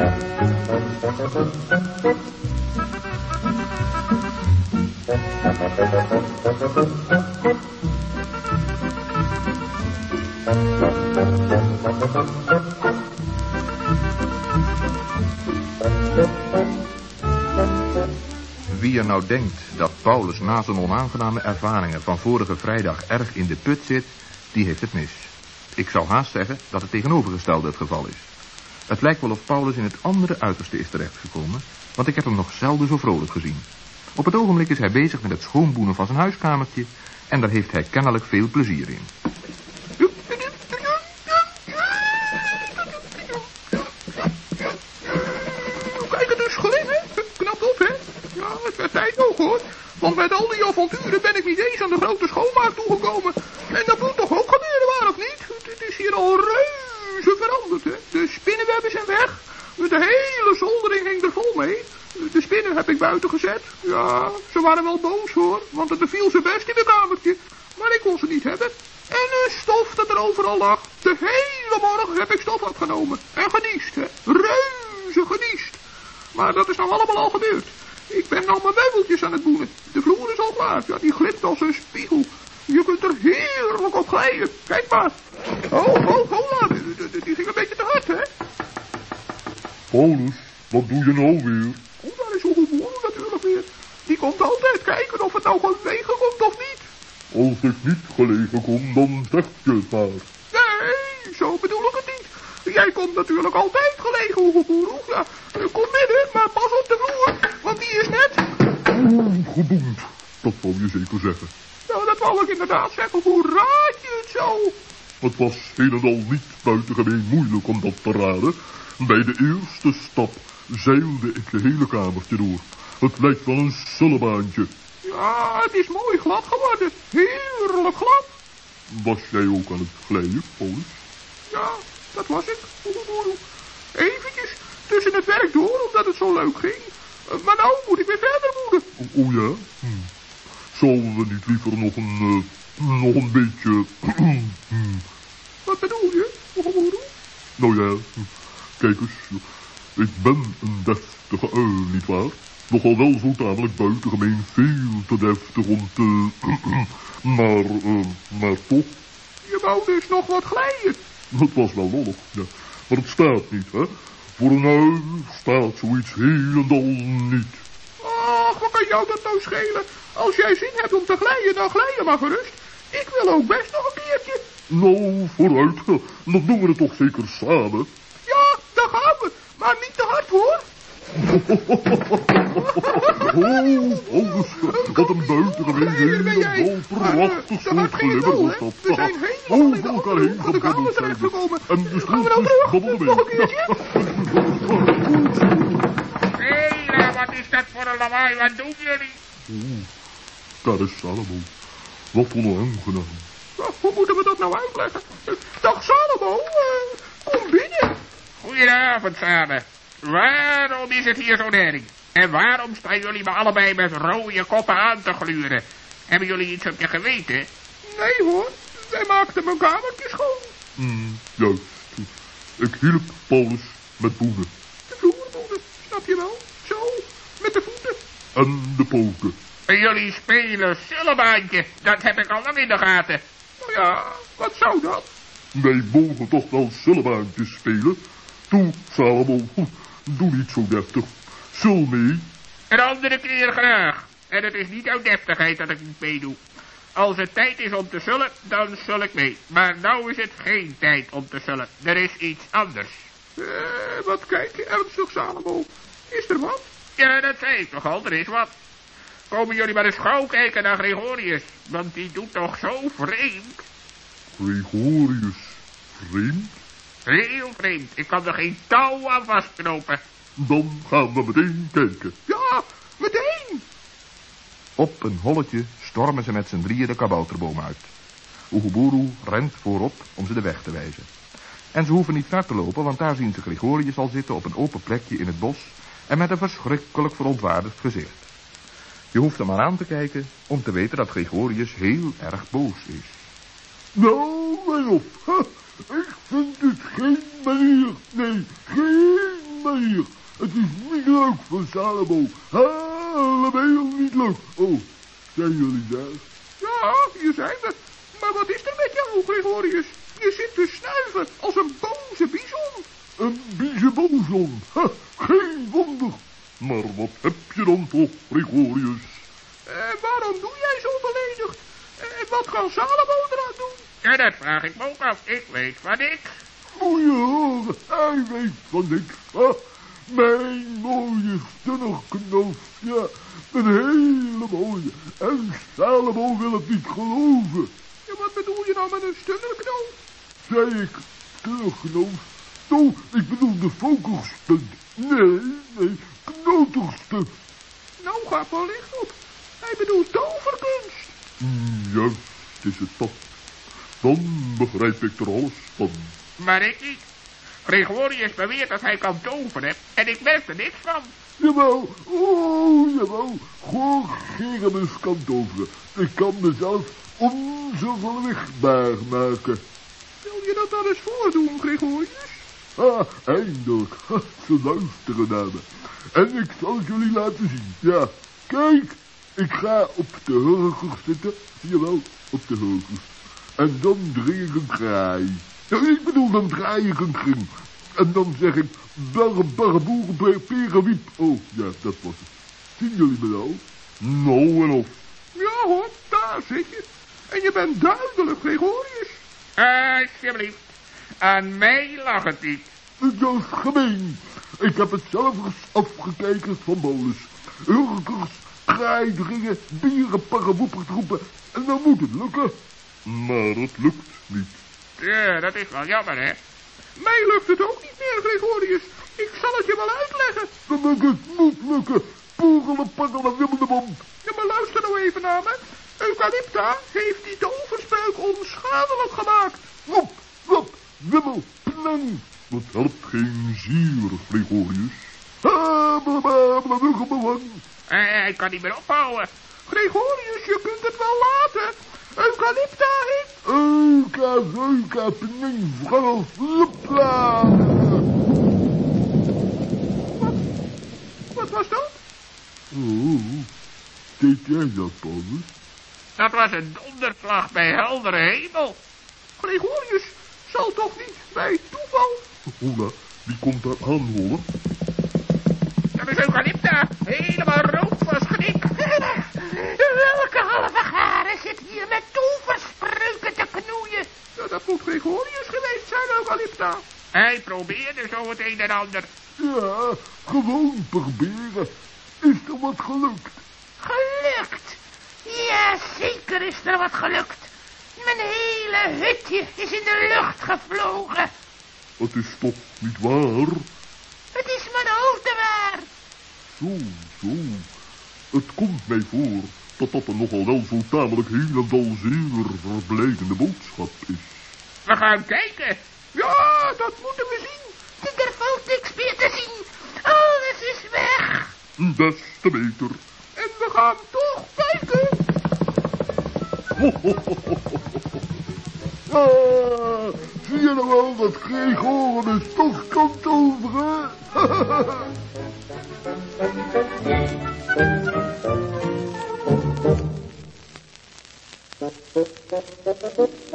Wie er nou denkt dat Paulus na zijn onaangename ervaringen van vorige vrijdag erg in de put zit, die heeft het mis. Ik zou haast zeggen dat het tegenovergestelde het geval is. Het lijkt wel of Paulus in het andere uiterste is terechtgekomen, want ik heb hem nog zelden zo vrolijk gezien. Op het ogenblik is hij bezig met het schoonboenen van zijn huiskamertje en daar heeft hij kennelijk veel plezier in. Kijk het eens glimmen. Knap op, hè? Ja, het werd tijd ook, hoor. Want met al die avonturen ben ik niet eens aan de grote schoonmaak toegekomen. En dat moet toch ook gebeuren, waar of niet? Het, het is hier al reuze veranderd, hè? De spinnenwebben zijn weg. De hele zoldering hing er vol mee. De spinnen heb ik buiten gezet. Ja, ze waren wel boos, hoor. Want het beviel ze best in het kamertje. Maar ik kon ze niet hebben. En een stof dat er overal lag. De hele morgen heb ik stof opgenomen. En geniest, hè. Reuze geniest. Maar dat is nou allemaal al gebeurd. Ik ben nou mijn meubeltjes aan het boenen. De vloer is al klaar. Ja, die glimt als een spiegel. Je kunt er heerlijk op glijden. Kijk maar. Oh, oh, die, die ging een beetje te hard, hè. Paulus, wat doe je nou weer? Oh, daar is Oegeboer natuurlijk weer. Die komt altijd kijken of het nou gelegen komt of niet. Als ik niet gelegen kom, dan zeg je het maar. Nee, zo bedoel ik het niet. Jij komt natuurlijk altijd gelegen, Oegeboer. Ja, kom binnen, maar pas op de vloer, want die is net... Geboemd, dat wou je zeker zeggen. Nou, dat wou ik inderdaad zeggen. Hoe raad je het zo? Het was een en al niet buitengemeen moeilijk om dat te raden. Bij de eerste stap zeilde ik de hele kamertje door. Het lijkt wel een sullebaantje. Ja, het is mooi glad geworden. Heerlijk glad. Was jij ook aan het glijden, Paulus? Ja, dat was ik. Eventjes tussen het werk door, omdat het zo leuk ging. Maar nou moet ik weer verder moeden. O, oh ja? Hm. Zullen we niet liever nog een, uh, nog een beetje... Wat bedoel je? Nou ja, kijk eens. Ik ben een deftige uil, nietwaar? Nogal wel zo tamelijk buitengemeen veel te deftig om te... maar, uh, maar toch... Je wou dus nog wat glijden. Het was wel lollig, ja. Maar het staat niet, hè. Voor een uil staat zoiets helemaal niet. Ach, wat kan jou dat nou schelen? Als jij zin hebt om te glijden, dan glij je maar gerust. Ik wil ook best nog een keertje. Nou, vooruit. Dan doen we het toch zeker samen. Ja, daar gaan we. Maar niet te hard, hoor. oh, oh, wat een buitengemeen helemaal prachtig soort glimmer was dat. We zijn helemaal de elkaar heen gebabbeld zijn gekomen. En de we Nog een keertje? Hé, wat is dat voor een lawaai? Wat doen jullie? Oeh, daar is Salomo. Wat onaangenaam. Hoe moeten we dat nou uitleggen? Dag Salomo, uh, kom binnen. Goedenavond samen. Waarom is het hier zo nering? En waarom staan jullie me allebei met rode koppen aan te gluren? Hebben jullie iets op je geweten? Nee hoor, wij maakten mijn kamertje schoon. Mm, juist. Ik hielp Paulus met boenen. De vloerboenen, snap je wel? Zo, met de voeten. En de poten. En jullie spelen zullebaantje. Dat heb ik al lang in de gaten. Nou ja, wat zou dat? Wij mogen toch wel zullebaantjes spelen? Toe, Salomo, doe niet zo deftig. Zul mee. Een andere keer graag. En het is niet uit deftigheid dat ik niet meedoe. Als het tijd is om te zullen, dan zul ik mee. Maar nou is het geen tijd om te zullen. Er is iets anders. Eh, wat kijk je ernstig, Salomo? Is er wat? Ja, dat zei ik toch al, er is wat. Komen jullie maar eens gauw kijken naar Gregorius. Want die doet toch zo vreemd. Gregorius, vreemd? Heel vreemd. Ik kan er geen touw aan vastknopen. Dan gaan we meteen kijken. Ja, meteen. Op een holletje stormen ze met z'n drieën de kabouterboom uit. Oeguburu rent voorop om ze de weg te wijzen. En ze hoeven niet ver te lopen, want daar zien ze Gregorius al zitten op een open plekje in het bos en met een verschrikkelijk verontwaardigd gezicht. Je hoeft hem maar aan te kijken om te weten dat Gregorius heel erg boos is. Nou, maar op. Ik vind het geen manier. Nee, geen meer. Het is niet leuk voor Salomo. Helemaal niet leuk. Oh, zijn jullie daar? Ja, hier zijn we. Maar wat is er met jou, Gregorius? Je zit te snuiven als een boze bison. Een biezenbozon. Ha, geen wonder. Maar wat heb je dan toch, Gregorius? En waarom doe jij zo beledigd? En wat kan Salomo eraan doen? Ja, dat vraag ik me ook af. Ik weet van niks. Moet je horen, hij weet van niks. Mijn mooie stunnerknoos, ja, een hele mooie. En Salomo wil het niet geloven. Ja, wat bedoel je nou met een stunnerknoop? Zei ik stunnerknoos? Oh, ik bedoel de focuspunt. Nee, nee, knoterstup. Nou, ga maar licht op. Hij bedoelt toverkunst. Juist is het dat. Dan begrijp ik er alles van. Maar ik niet. Gregorius beweert dat hij kan toveren en ik merk er niks van. Jawel, oh jawel, Gorgeramus kan toveren. Ik kan mezelf onverwichtbaar maken. Wil je dat dan eens voordoen, Gregorius? Ah, eindelijk, ze luisteren naar me. En ik zal jullie laten zien, ja. Kijk, ik ga op de hurkers zitten, jawel, op de hurkers. En dan dring ik een kraai. Ja, ik bedoel, dan draai ik een kring. En dan zeg ik, barre, barre, boeren. Oh, ja, dat was het. Zien jullie me nou? Nou en of. Ja hoor, daar zit je. En je bent duidelijk, Gregorius. Alsjeblieft. Aan mij lag het niet. Dat is gemeen. Ik heb het zelf eens afgekeken van bolus. Hurkers, kraaidringen, bieren, parrewoepers roepen. En dan moet het lukken. Maar het lukt niet. Ja, dat is wel jammer, hè. Mij lukt het ook niet meer, Gregorius. Ik zal het je wel uitleggen. Dan het moet lukken. Poegelen, pakkelen, wibbelebom. Ja, maar luister nou even naar me. Eucalypta heeft die toverspreuk onschadelijk gemaakt. Geen zier, Gregorius. Ah, Hij, hij kan niet meer ophouden. Gregorius, je kunt het wel laten. Eucalypta heeft... Euka, zeuka, pning, vrouw, flupla. Wat was dat? Oh, deed jij dat, Paulus? Dat was een donderslag bij heldere hemel. Gregorius, zal toch niet bij toeval... Hola, wie komt daar aanrollen? Dat is Eucalypta. Helemaal rood van schrik. Welke halve garen zit hier met toverspreuken te knoeien? Ja, dat moet Gregorius geweest zijn, Eucalypta. Hij probeerde zo het een en ander. Ja, gewoon proberen. Is er wat gelukt? Gelukt? Ja, zeker is er wat gelukt. Mijn hele hutje is in de lucht gevlogen. Het is toch niet waar? Het is mijn hoofd waar. Zo, zo. Het komt mij voor dat dat een nogal wel zo tamelijk helemaal zeer verblijdende boodschap is. We gaan kijken. Ja, dat moeten we zien. Er valt niks meer te zien. Alles is weg. Des te beter. En we gaan toch kijken. Ah, zie je nou wel dat Gregorius toch kan toveren?